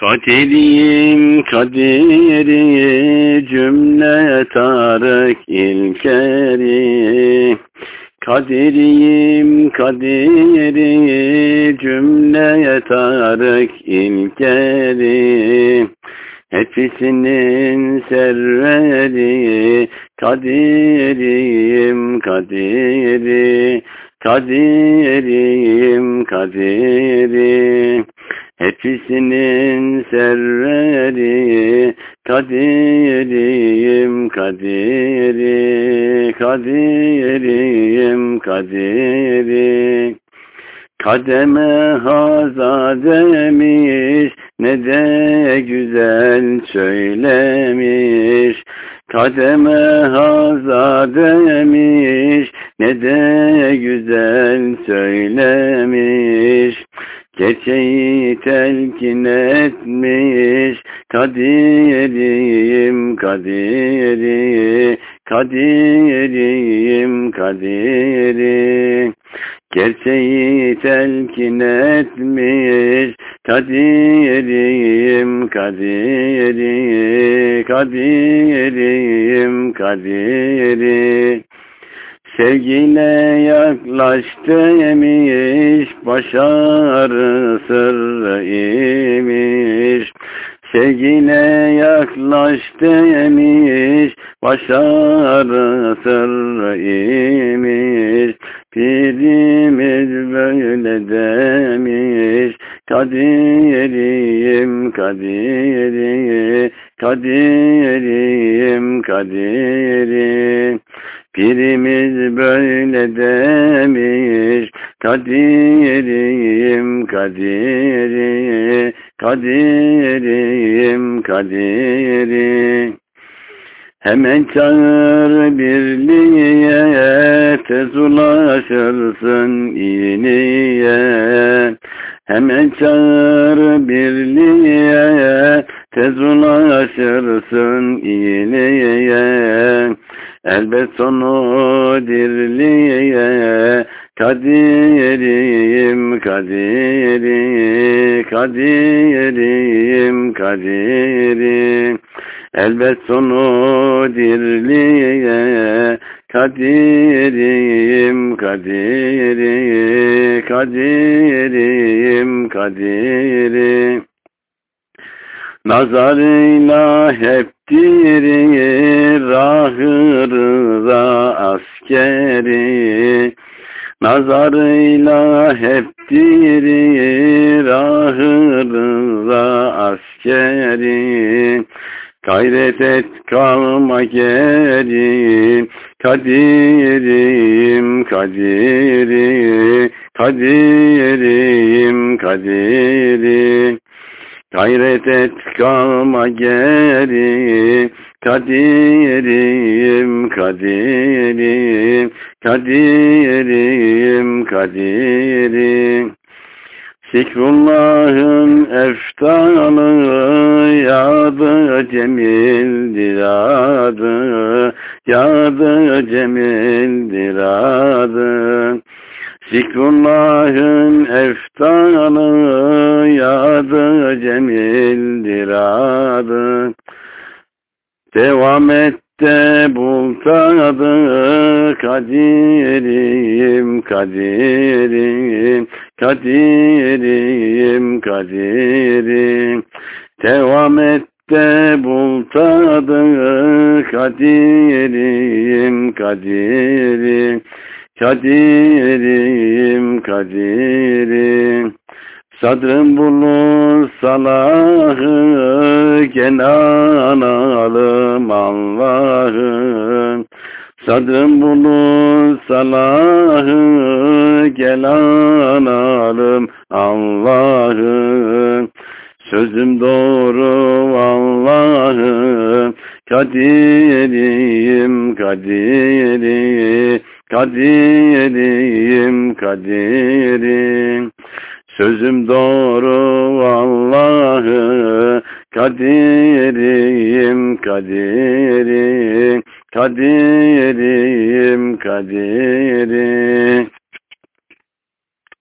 Kadiriyim kadiri cümle Tarık ilkeri. Kadiriyim kadiri cümle Tarık ilkeri. Hepsinin serveri kadiriyim kadiri Kadiriyim kadiri Hepsinin serveri kadiriyim kadiri kadiriyim kadiri. Kademe haza demiş ne de güzel söylemiş. Kademe haza demiş ne de güzel söylemiş telkin etmiş. Kadiriyim kadiri kadiriyim kadiri Gerçeği telkin etmiş. Kadiriyim kadiri kadiriyim kadiri Sevgiyle yaklaştı demiş, başarı sırrı imiş. Sevgiyle yaklaştı demiş, başarı sırrı imiş. Pirimiz böyle demiş, kadiriyim kadiri, kadiriyim kadiri. Pirimiz böyle demiş, kadiriyim kadiri, kadiriyim kadiri. Hemen çağır birliğe, tez ulaşırsın iyiliğe. Hemen çağır birliğe, tez ulaşırsın iyiliğe. Elbet sonu dirliğe kadiriyim kadiri kadiriyim kadiri Elbet sonu dirliğe kadiriyim kadiri kadiriyim kadiri Nazarıyla hep diri rahırda askeri. Nazarıyla hep diri rahırda askeri. Gayret et kalma geri. Kadirim kadiri Kadirim kadiri Gayret et kalma geri. Kadirim kadirim Kadirim kadirim Zikrullah'ın eftalı yadı cemildir adı yadı cemildir adı Zikrullah'ın eftalı yadı cemildir adı Devam et de bul tadı kadiriyim kadiriyim kadiriyim kadiriyim Devam et de bul tadı kadiriyim kadiriyim kadiriyim kadiriyim Sadrım bulur salahı Kenan alım Allah'ım. Sadrım bulur salahı Kenan alım Allah'ım. Sözüm doğru Allah'ım. Kadiriyim kadiri Kadiriyim kadirim. Sözüm doğru Allah'ı kadiriyim kadiri kadiriyim kadiri